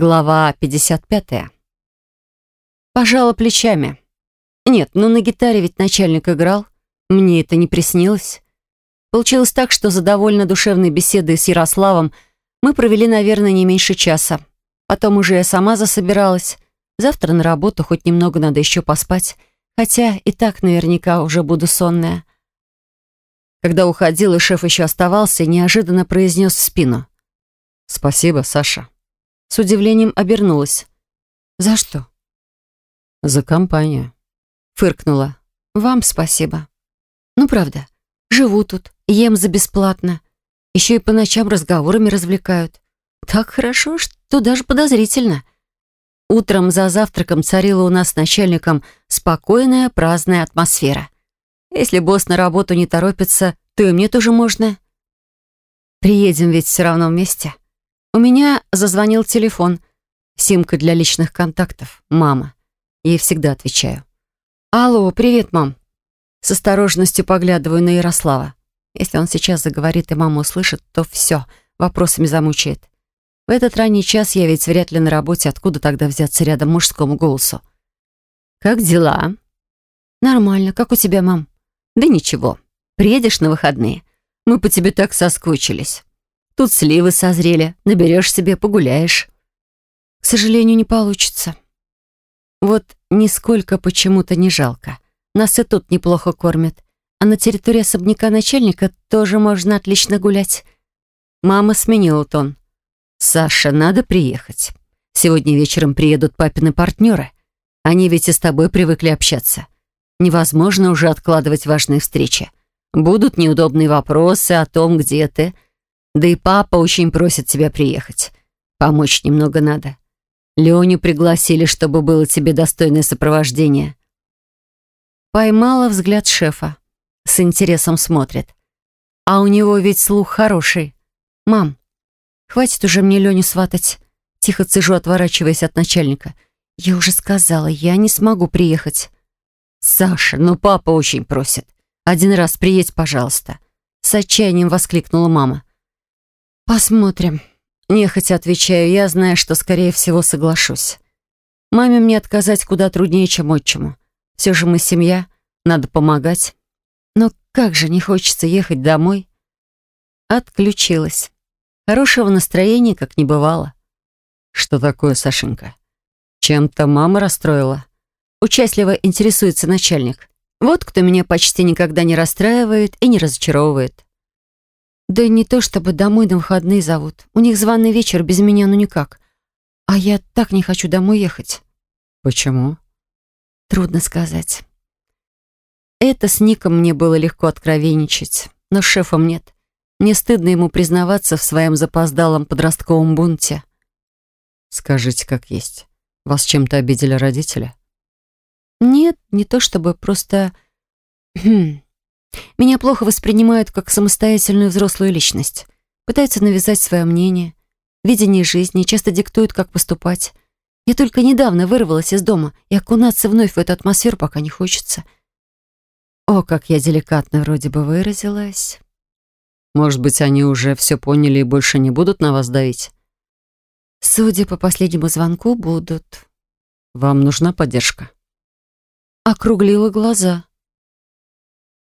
Глава 55. Пожала плечами. Нет, ну на гитаре ведь начальник играл. Мне это не приснилось. Получилось так, что за довольно душевной беседой с Ярославом мы провели, наверное, не меньше часа. Потом уже я сама засобиралась. Завтра на работу, хоть немного надо еще поспать. Хотя и так наверняка уже буду сонная. Когда уходил, и шеф еще оставался, неожиданно произнес в спину. «Спасибо, Саша». С удивлением обернулась. «За что?» «За компанию». Фыркнула. «Вам спасибо». «Ну, правда, живу тут, ем за бесплатно. Еще и по ночам разговорами развлекают. Так хорошо, что даже подозрительно». Утром за завтраком царила у нас с начальником спокойная праздная атмосфера. Если босс на работу не торопится, то и мне тоже можно. Приедем ведь все равно вместе. У меня зазвонил телефон. Симка для личных контактов. Мама. Ей всегда отвечаю. «Алло, привет, мам». С осторожностью поглядываю на Ярослава. Если он сейчас заговорит и мама услышит, то все, вопросами замучает. В этот ранний час я ведь вряд ли на работе, откуда тогда взяться рядом мужскому голосу. «Как дела?» «Нормально. Как у тебя, мам?» «Да ничего. Приедешь на выходные. Мы по тебе так соскучились». Тут сливы созрели, наберешь себе, погуляешь. К сожалению, не получится. Вот нисколько почему-то не жалко. Нас и тут неплохо кормят. А на территории особняка начальника тоже можно отлично гулять. Мама сменила тон. «Саша, надо приехать. Сегодня вечером приедут папины партнеры. Они ведь и с тобой привыкли общаться. Невозможно уже откладывать важные встречи. Будут неудобные вопросы о том, где ты, да и папа очень просит тебя приехать. Помочь немного надо. Леню пригласили, чтобы было тебе достойное сопровождение». Поймала взгляд шефа. С интересом смотрит. «А у него ведь слух хороший. Мам, хватит уже мне Леню сватать». Тихо цежу, отворачиваясь от начальника. «Я уже сказала, я не смогу приехать». «Саша, ну папа очень просит. Один раз приедь, пожалуйста». С отчаянием воскликнула мама. «Посмотрим». Нехотя отвечаю, я знаю, что, скорее всего, соглашусь. Маме мне отказать куда труднее, чем отчиму. Все же мы семья, надо помогать. Но как же не хочется ехать домой? Отключилась. Хорошего настроения как не бывало. Что такое, Сашенька? Чем-то мама расстроила? Участливо интересуется начальник. Вот кто меня почти никогда не расстраивает и не разочаровывает. Да не то чтобы домой на выходные зовут. У них званый вечер, без меня ну никак. А я так не хочу домой ехать. Почему? Трудно сказать. Это с Ником мне было легко откровенничать, но с шефом нет. Мне стыдно ему признаваться в своем запоздалом подростковом бунте. Скажите, как есть. Вас чем-то обидели родители? Нет, не то чтобы, просто... Меня плохо воспринимают как самостоятельную взрослую личность. Пытаются навязать свое мнение, видение жизни, часто диктуют, как поступать. Я только недавно вырвалась из дома, и окунаться вновь в эту атмосферу пока не хочется. О, как я деликатно вроде бы выразилась. Может быть, они уже все поняли и больше не будут на вас давить? Судя по последнему звонку, будут. Вам нужна поддержка? Округлила глаза.